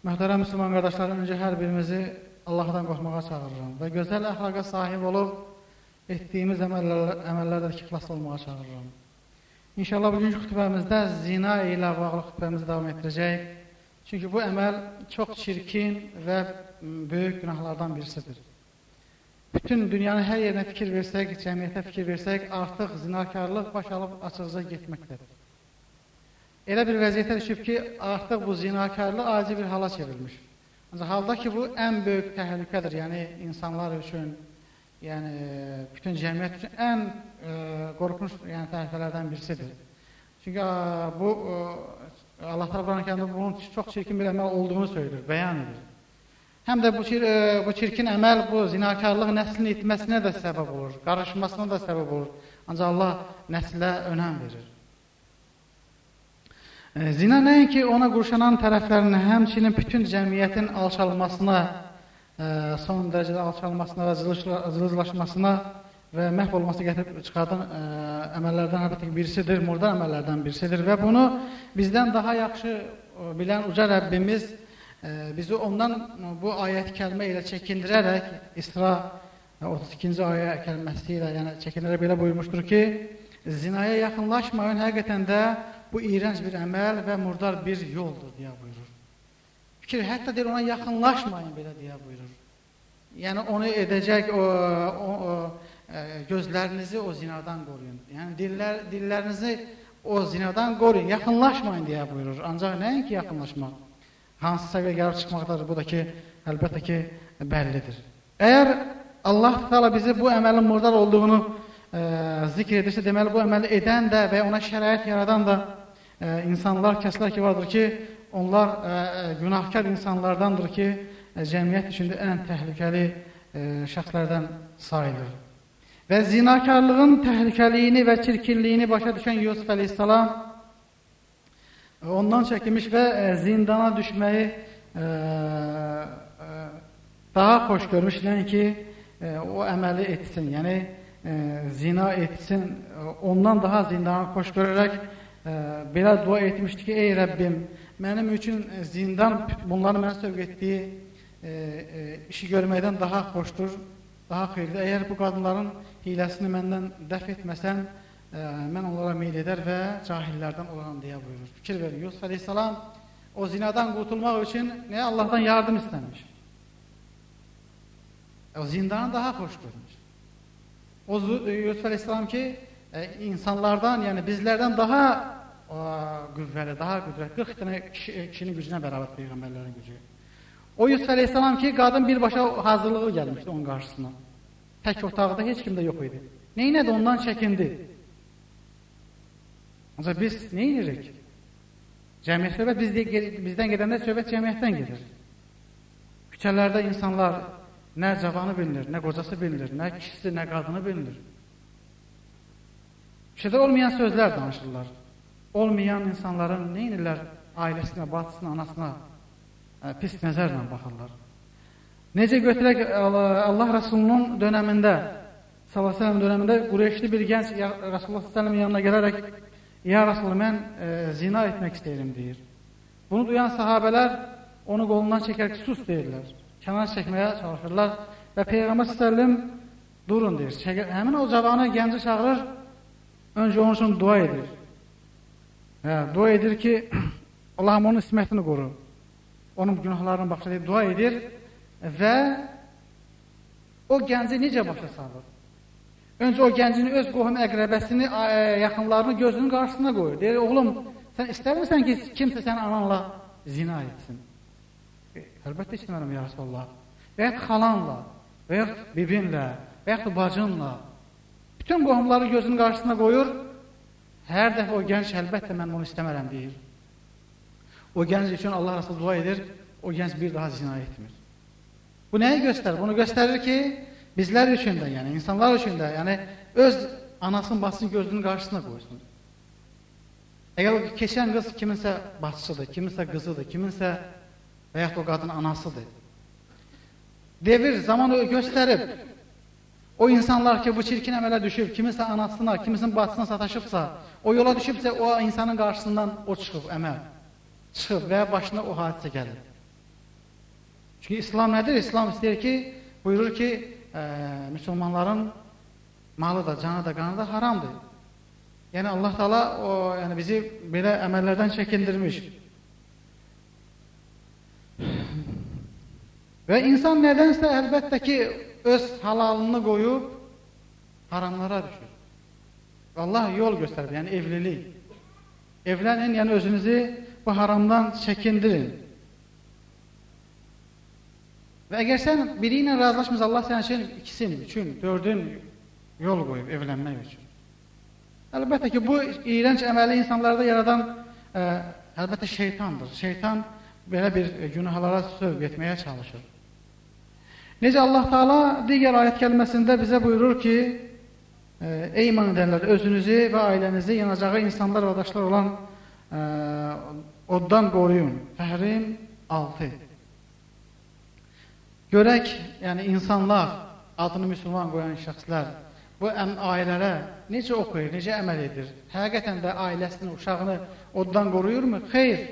Möhtərəm müsəlman qardaşlar, öncə hər birimizi Allahdan qorxmağa çağırıram və gözəl əxlaqa sahib olub etdiyimiz əməllər, əməllərdə xilas olmağa çağırıram. İnşallah bugünkü xütbəmizdə zina ilə bağlı xütbəmizi davam etdirəcək. Çünki bu əməl çox çirkin və böyük günahlardan birisidir. Bütün dünyanın hər yerinə fikir versək, cəmiyyətə fikir versək, artıq zinakarlıq baş alıb açıqca getməkdədir. Elə bir vəziyyətə düşüb ki, artıq bu zinakarlıq adi bir hala çevrilmiş. Ancaq halda ki, bu ən böyük təhlükədir, yəni insanlar üçün, yəni bütün cəmiyyət üçün ən ə, e, qorxunç yəni, təhlükələrdən birisidir. Çünki ə, bu ə, Allah Teala Quran-Kərimdə bunun çox çirkin bir əməl olduğunu söylür, bəyan edir. Həm də bu, çir, ə, e, bu çirkin əməl bu zinakarlıq nəslin itməsinə də səbəb olur, qarışmasına da səbəb olur. Ancaq Allah nəslə önəm verir. Zina nəinki ona qurşanan tərəflərin, həmçinin bütün cəmiyyətin alçalmasına, son dərəcədə alçalmasına və zılızlaşmasına və məhv olmasına gətirib çıxardan ə, əməllərdən əlbəttə birisidir, murdar əməllərdən birisidir və bunu bizdən daha yaxşı bilən uca Rəbbimiz bizi ondan bu ayət kəlmə ilə çəkindirərək İsra 32-ci ayə kəlməsi ilə yəni çəkinərək belə buyurmuşdur ki, zinaya yaxınlaşmayın, həqiqətən də bu iğrənc bir əməl və murdar bir yoldur deyə buyurur. Fikir, hətta deyir ona yaxınlaşmayın belə deyə buyurur. Yəni onu edəcək o, o, o ə, gözlərinizi o zinadan qoruyun. Yəni dillər dillərinizi o zinadan qoruyun, yaxınlaşmayın deyə buyurur. Ancaq nəinki yaxınlaşmaq? Hansı səviyyə gəlib çıxmaqdadır? Bu da ki, əlbəttə ki, bəllidir. Əgər Allah Teala bizi bu əməlin murdar olduğunu ə, zikr edirsə, deməli bu əməli edən də və ona şərait yaradan da insanlar, kəslər ki vardır ki, onlar ə, günahkar insanlardandır ki, ə, cəmiyyət içində ən təhlükəli şəxslərdən sayılır. Və zinakarlığın təhlükəliyini və çirkinliyini başa düşən Yusuf əleyhissalam ondan çəkinmiş və zindana düşməyi daha xoş görmüş, nəinki o əməli etsin, yəni zina etsin, ondan daha zindana xoş görərək belə dua etmişdi ki, ey Rəbbim, mənim üçün zindan bunların mənə sövq etdiyi e, e, işi görməkdən daha xoşdur, daha xeyirdir. Əgər bu qadınların hiləsini məndən dəf etməsən, e, mən onlara meyl edər və cahillərdən olaram deyə buyurur. Fikir verin, Yusuf Aleyhisselam o zinadan qurtulmaq üçün nə Allahdan yardım istəmiş. O zindanı daha xoş görmüş. O Yusuf Aleyhisselam ki, insanlardan, yəni bizlərdən daha o, qüvvəli, daha qüdrətli 40 dənə kişi, kişinin gücünə bərabər peyğəmbərlərin gücü. O Yusuf əleyhissalam ki, qadın birbaşa hazırlığı gəlmişdi onun qarşısına. Tək otaqda heç kim də yox idi. Neynədi? Ondan çəkindi. Ancaq biz nə edirik? Cəmiyyət söhbət biz bizdən gedəndə söhbət cəmiyyətdən gedir. Küçələrdə insanlar nə cavanı bilinir, nə qocası bilinir, nə kişisi, nə qadını bilinir. Şeydə olmayan sözlər danışırlar. Olmayan insanların nə edirlər? Ailəsinə, bacısına, anasına ə, pis nəzərlə baxırlar. Necə götürək Allah Rəsulunun dönəmində, sallallahu dönəmində Qureyşli bir gənc Rasulullah sallallahu yanına gələrək Ya Rasul, mən e, zina etmək istəyirəm deyir. Bunu duyan sahabələr onu qolundan çəkərək sus deyirlər. Kənar çəkməyə çalışırlar və Peyğəmbər sallallahu durun deyir. Həmin o cavanı gənci çağırır Öncə onun üçün dua edir. Hə, dua edir ki, Allahım onun ismətini qoru. Onun günahlarını baxışa deyib dua edir və o gənci necə başa salır? Öncə o gəncini öz qohum əqrəbəsini, yaxınlarını gözünün qarşısına qoyur. Deyir, oğlum, sən istəmirsən ki, kimsə sənin ananla zina etsin? E, əlbəttə istəmərəm, ya Rasulallah. Və yaxud xalanla, və yaxud bibinlə, və yaxud bacınla, Bütün qohumları gözünün qarşısına qoyur. Hər dəfə o gənc əlbəttə mən bunu istəmərəm deyir. O gənc üçün Allah Rasul dua edir, o gənc bir daha zina etmir. Bu nəyi göstərir? Bunu göstərir ki, bizlər üçün də, yəni insanlar üçün də, yəni öz anasının, bacısının gözünün qarşısına qoysun. Əgər o keçən qız kiminsə bacısıdır, kiminsə qızıdır, kiminsə və yaxud o qadın anasıdır. Devir, zaman o göstərib, O insanlar ki, bu çirkin əmələ düşüb, kimisə anasına, kimisinin bacısına sataşıbsa, o yola düşübsə, o insanın qarşısından o çıxıb əməl. Çıxıb və başına o hadisə gəlir. Çünki İslam nədir? İslam istəyir ki, buyurur ki, ə, müsəlmanların malı da, canı da, qanı da haramdır. Yəni Allah Taala o yəni bizi belə əməllərdən çəkindirmiş. Və insan nədənsə əlbəttə ki, öz halalını qoyub haramlara düşür. Allah yol göstərib, yəni evlilik. Evlənin, yəni özünüzü bu haramdan çəkindirin. Və əgər sən biri ilə razılaşmırsan, Allah sənin üçün ikisin, üçün, dördün yol qoyub evlənmək üçün. Əlbəttə ki, bu iyrənc əməli insanlarda yaradan ə, əlbəttə şeytandır. Şeytan belə bir günahlara sövq etməyə çalışır. Necə Allah Taala digər ayət kəlməsində bizə buyurur ki, ey iman edənlər, özünüzü və ailənizi yanacağı insanlar və daşlar olan ə, oddan qoruyun. Fəhrim 6. Görək, yəni insanlar, adını müsəlman qoyan şəxslər bu ailələrə necə oxuyur, necə əməl edir? Həqiqətən də ailəsini, uşağını oddan qoruyurmu? Xeyr.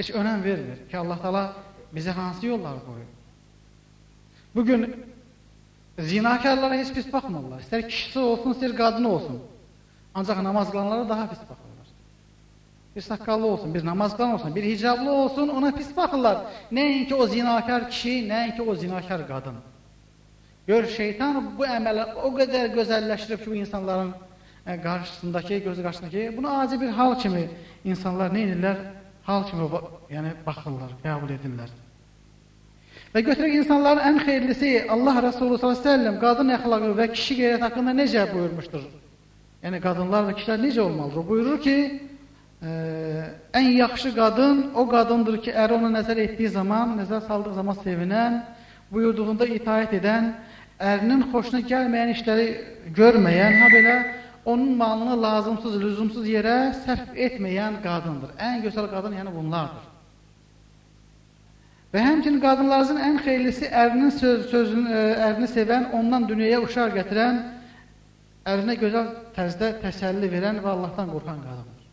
Heç önəm vermir ki, Allah Taala bizə hansı yolları qoyur? Bugün zinakarlara heç pis baxmırlar. İstər kişisi olsun, istər qadını olsun. Ancaq namaz qılanlara daha pis baxırlar. Bir saqqallı olsun, bir namaz qılan olsun, bir hicablı olsun, ona pis baxırlar. Nəinki o zinakar kişi, nəinki o zinakar qadın. Gör, şeytan bu əmələ o qədər gözəlləşdirib ki, bu insanların e, qarşısındakı, gözü qarşısındakı, bunu acı bir hal kimi insanlar nə edirlər? Hal kimi yəni, baxırlar, qəbul edirlər. Və götürək insanların ən xeyirlisi Allah Resulü s.ə.v qadın əxlaqı və kişi qeyrət haqqında necə buyurmuşdur? Yəni, qadınlar və kişilər necə olmalıdır? Buyurur ki, ə, ən yaxşı qadın o qadındır ki, əri ona nəzər etdiyi zaman, nəzər saldığı zaman sevinən, buyurduğunda itaət edən, ərinin xoşuna gəlməyən işləri görməyən, ha belə onun malını lazımsız, lüzumsuz yerə sərf etməyən qadındır. Ən gözəl qadın yəni bunlardır. Və həmçinin qadınlarınızın ən xeyirlisi ərinin söz, sözünü, e, ərini sevən, ondan dünyaya uşaq gətirən, ərinə gözəl tərzdə təsəlli verən və Allahdan qorxan qadındır.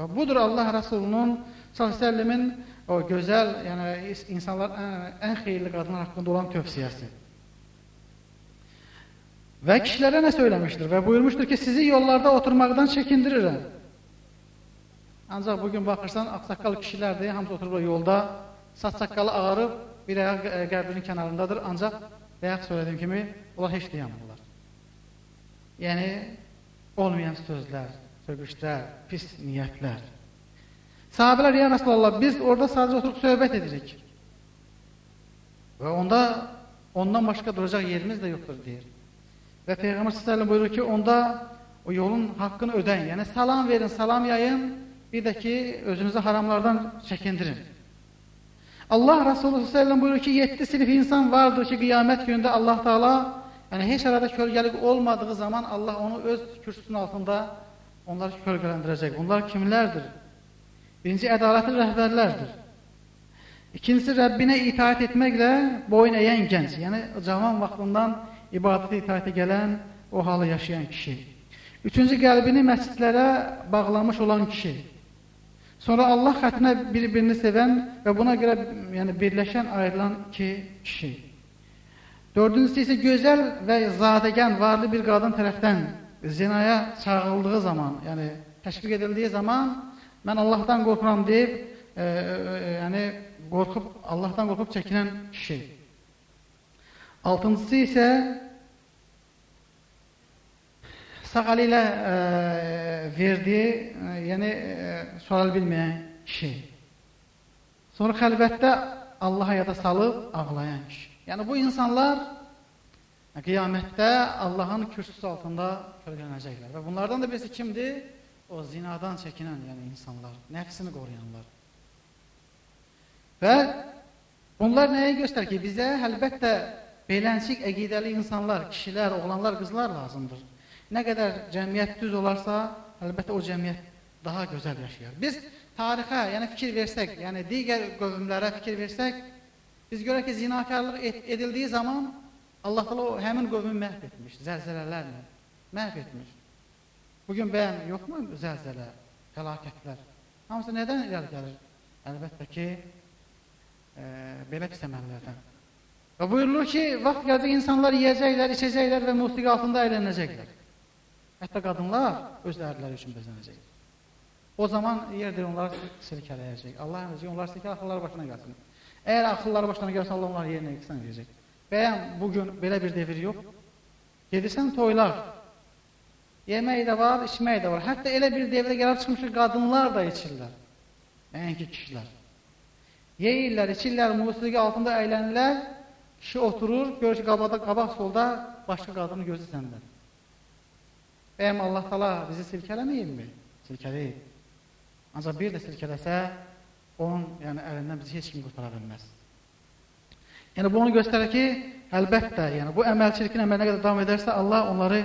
Və budur Allah Rəsulunun s.ə.v-in o gözəl, yəni insanlar ən xeyirli qadınlar haqqında olan tövsiyəsi. Və kişilərə nə söyləmişdir? Və buyurmuşdur ki, sizi yollarda oturmaqdan çəkindirirəm. Ancaq bugün baxırsan, ağsaqqal kişilərdir, hamısı oturublar yolda, saç saqqalı ağarıb, bir ayaq qərbinin kənarındadır, ancaq bayaq söylədiyim kimi, onlar heç deyəmirlər. Yəni, olmayan sözlər, söhbüşlər, pis niyyətlər. Sahabələr, ya Rasulallah, biz orada sadəcə oturub söhbət edirik. Və onda, ondan başqa duracaq yerimiz də yoxdur, deyir. Və Peyğəmbər s.ə.v buyurur ki, onda o yolun haqqını ödəyin. Yəni, salam verin, salam yayın, Bir də ki, özünüzü haramlardan çəkindirin. Allah Resulü s.ə.v buyurur ki, 7 sinif insan vardır ki, qiyamət günündə Allah Taala, yəni heç arada kölgəlik olmadığı zaman Allah onu öz kürsüsünün altında onları kölgələndirəcək. Bunlar kimlərdir? Birinci, ədalətli rəhbərlərdir. İkincisi, Rəbbinə itaət etməklə boyun əyən gənc, yəni cavan vaxtından ibadətə itaətə gələn, o halı yaşayan kişi. Üçüncü, qəlbini məscidlərə bağlamış olan kişi. Sonra Allah xətrinə bir-birini sevən və buna görə yəni birləşən, ayrılan iki kişi. Dördüncüsü isə gözəl və zadəgən, varlı bir qadın tərəfdən zinaya çağırıldığı zaman, yəni təşviq edildiyi zaman mən Allahdan qorxuram deyib, e, e, e, yəni qorxub Allahdan qorxub çəkinən kişi. Altıncısı isə sağ əli ilə ə, verdiyi, ə, yəni ə, sual bilməyən kişi. Sonra xəlvətdə Allaha yada salıb ağlayan kişi. Yəni bu insanlar qiyamətdə Allahın kürsüsü altında kölgələnəcəklər. Və bunlardan da birisi kimdir? O zinadan çəkinən yəni insanlar, nəfsini qoruyanlar. Və bunlar nəyə göstərir ki, bizə əlbəttə beləncik əqidəli insanlar, kişilər, oğlanlar, qızlar lazımdır. Nə qədər cəmiyyət düz olarsa, əlbəttə o cəmiyyət daha gözəl yaşayar. Biz tarixə, yəni fikir versək, yəni digər qövmlərə fikir versək, biz görək ki, zinakarlıq et, edildiyi zaman Allah təala o həmin qövmü məhv etmiş, zəlzələlərlə məhv etmiş. Bugün bəyən yoxmu zəlzələ, fəlakətlər? Hamısı nədən irəli gəlir? Əlbəttə ki, e, belə pis əməllərdən. Və buyurulur ki, vaxt gələcək insanlar yeyəcəklər, içəcəklər və musiqi altında əylənəcəklər. Hətta qadınlar öz ərləri üçün bəzənəcək. O zaman yerdir onlar silkələyəcək. Allah əmrəcək, onlar silkə axılları başına gəlsin. Əgər axılları başına gəlsə, Allah onları yerinə yıxsan edəcək. Bəyən bugün belə bir devir yox. Gedirsən toylar, yemək də var, içmək də var. Hətta elə bir devrə gəlib çıxmış ki, qadınlar da içirlər. Nəinki kişilər. Yeyirlər, içirlər, musiqi altında əylənirlər. Kişi oturur, görür ki, qabada, qabaq solda başqa qadının gözü səndə. Bəyəm Allah tala bizi silkələməyibmi? Silkələyib. Ancaq bir də silkələsə, onun yəni, əlindən bizi heç kim qurtara bilməz. Yəni, bu onu göstərir ki, əlbəttə, yəni, bu əməl çirkin əməl nə qədər davam edərsə, Allah onları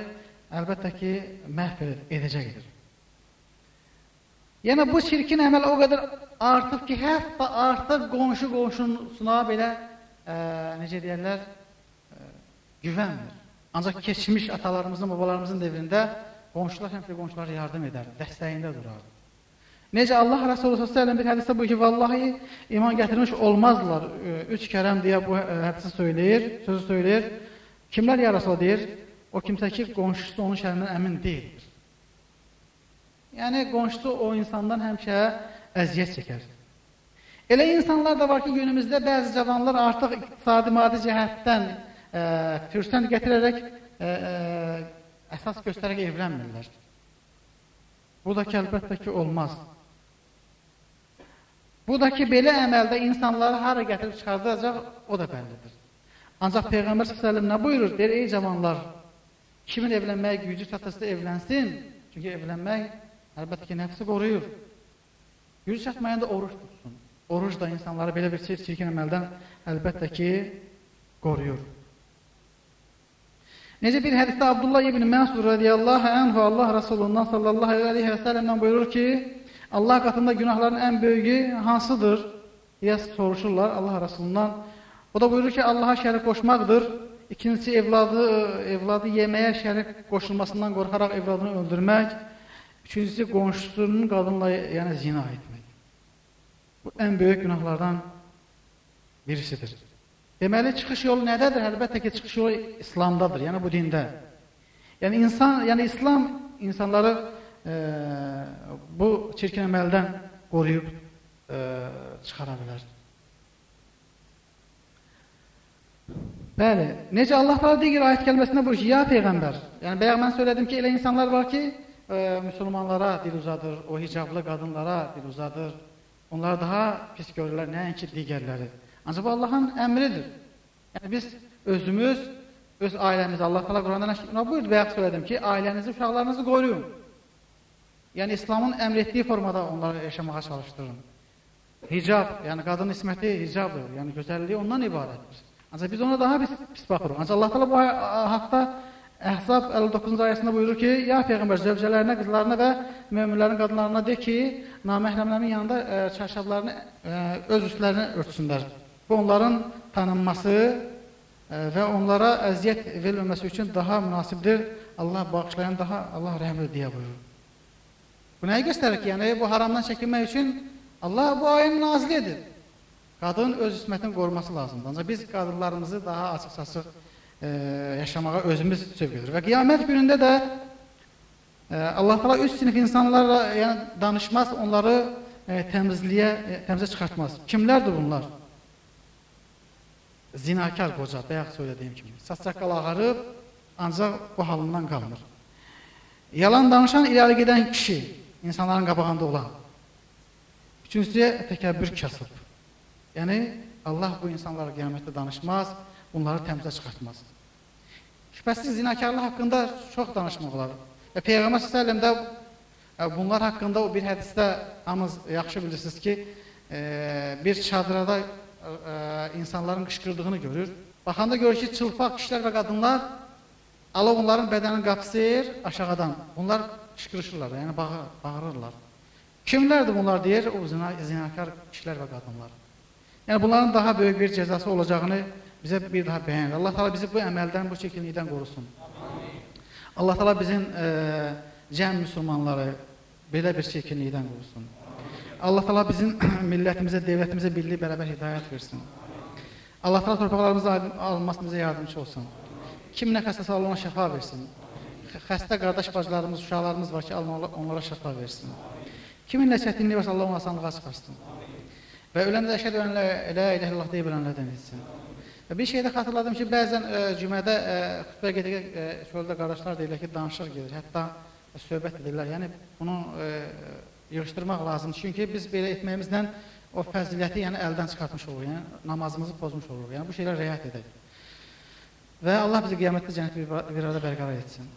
əlbəttə ki, məhv edəcəkdir. Yəni, bu çirkin əməl o qədər artıb ki, hətta artıq qonşu qonşusuna belə ə, necə deyərlər, ə, güvənmir. Ancaq keçmiş atalarımızın, babalarımızın devrində qonşular həmişə qonşulara yardım edər, dəstəyində durardı. Necə Allah Resulü s.ə.v bir hədisdə bu ki, vallahi iman gətirmiş olmazlar. Üç kərəm deyə bu hədisi söyləyir, sözü söyləyir. Kimlər ya Resulü deyir? O kimsə ki, qonşusu onun şərindən əmin deyil. Yəni, qonşusu o insandan həmişə əziyyət çəkər. Elə insanlar da var ki, günümüzdə bəzi cavanlar artıq iqtisadi maddi cəhətdən e, fürsət gətirərək e, e, əsas göstərərək evlənmirlər. Bu da ki, əlbəttə ki, olmaz. Bu da ki, belə əməldə insanları hara gətirib çıxardacaq, o da bəllidir. Ancaq Peyğəmbər s.ə.v nə buyurur? Deyir, ey cavanlar, kimin evlənməyə gücü çatırsa evlənsin. Çünki evlənmək, əlbəttə ki, nəfsi qoruyur. Gücü çatmayanda oruç tutsun. Oruc da insanları belə bir çirkin əməldən əlbəttə ki, qoruyur. Necə bir hədisdə Abdullah ibn Məsud radiyallahu anhu Allah Rasulundan sallallahu aleyhi və səlləmdən buyurur ki, Allah qatında günahların ən böyüyü hansıdır? deyə soruşurlar Allah Rasulundan. O da buyurur ki, Allaha şərik qoşmaqdır. İkincisi, evladı, evladı yeməyə şərik qoşulmasından qorxaraq evladını öldürmək. Üçüncüsü, qonşusunun qadınla yəni, zina etmək. Bu ən böyük günahlardan birisidir. Deməli, çıxış yolu nədədir? Əlbəttə ki, çıxış yolu İslamdadır, yəni bu dində. Yəni, insan, yəni İslam insanları e, bu çirkin əməldən qoruyub e, çıxara bilər. Bəli, necə Allah Teala digər ayət gəlməsində buyurur ki, ya Peyğəmbər, yəni bayaq mən söylədim ki, elə insanlar var ki, e, müsəlmanlara dil uzadır, o hicablı qadınlara dil uzadır, Onlar daha pis görürlər, nəinki digərləri. Ancaq bu Allahın əmridir. Yəni biz özümüz, öz ailəmiz, Allah təala Quranda nə buyurdu? Bayaq söylədim ki, ailənizi, uşaqlarınızı qoruyun. Yəni İslamın əmr etdiyi formada onları yaşamağa çalışdırın. Hicab, yəni qadın isməti hicabdır, yəni gözəlliyi ondan ibarətdir. Ancaq biz ona daha pis, pis baxırıq. Ancaq Allah təala bu haqda Əhzab 59-cu ayəsində buyurur ki, ya Peyğəmbər zövcələrinə, qızlarına və möminlərin qadınlarına de ki, naməhrəmlərin yanında ə, e, çarşablarını ə, e, öz üstlərini örtsünlər. Bu onların tanınması e, və onlara əziyyət verilməməsi üçün daha münasibdir. Allah bağışlayan daha Allah rəhmli deyə buyurur. Bu nəyi göstərir ki, yəni bu haramdan çəkinmək üçün Allah bu ayəni nazil edir. Qadın öz ismətini qoruması lazımdır. Ancaq biz qadınlarımızı daha açıq-saçıq e, yaşamağa özümüz sövq edir. Və qiyamət günündə də e, Allah təala üç sinif insanlarla yəni danışmaz, onları e, təmizliyə, e, təmizə çıxartmaz. Kimlərdir bunlar? Zinakar qoca, bayaq söylədiyim kimi. Saç-saqqal ağarıb, ancaq bu halından qalmır. Yalan danışan irəli gedən kişi, insanların qabağında olan. Üçüncüsü, təkəbbür kasıb. Yəni, Allah bu insanlara qiyamətdə danışmaz, bunları təmizə çıxartmaz. Şübhəsiz zinakarlıq haqqında çox danışmaq olar. Və Peyğəmbər s.ə.v də e, bunlar haqqında o bir hədisdə hamınız yaxşı bilirsiniz ki, e, bir çadırada insanların qışqırdığını görür. Baxanda görür ki, çılpaq kişilər və qadınlar alov onların bədənini qapsayır aşağıdan. Bunlar qışqırışırlar, yəni bağır, bağırırlar. Kimlərdir bunlar deyir? O zina, zinakar kişilər və qadınlar. Yəni bunların daha böyük bir cəzası olacağını bizə bir daha bəyan edir. Allah Taala bizi bu əməldən, bu çirkinlikdən qorusun. Amin. Allah Taala bizim e, cəm müsəlmanları belə bir çirkinlikdən qorusun. Allah təala bizim millətimizə, dövlətimizə birlik, bərabər hidayət versin. Allah təala torpaqlarımızı alınmasına bizə yardımcı olsun. Kim nə xəstəsə Allah ona şəfa versin. Xəstə qardaş bacılarımız, uşaqlarımız var ki, Allah onlara şəfa versin. Kimin nə çətinliyi varsa Allah onu asanlığa çıxarsın. Və öləndə də əşhədü ən la ilahe illallah deyib ölənlərdən etsin. Və bir şey də xatırladım ki, bəzən ə, cümədə ə, xütbə gedərkən çöldə qardaşlar deyirlər ki, danışıq gedir, hətta ə, söhbət edirlər. Yəni bunu ə, yığışdırmaq lazımdır. Çünki biz belə etməyimizlə o fəziləti yəni əldən çıxartmış oluruq, yəni namazımızı pozmuş oluruq. Yəni bu şeylər riayət edək. Və Allah bizi qiyamətdə cənnət bir, arada bərqərar etsin.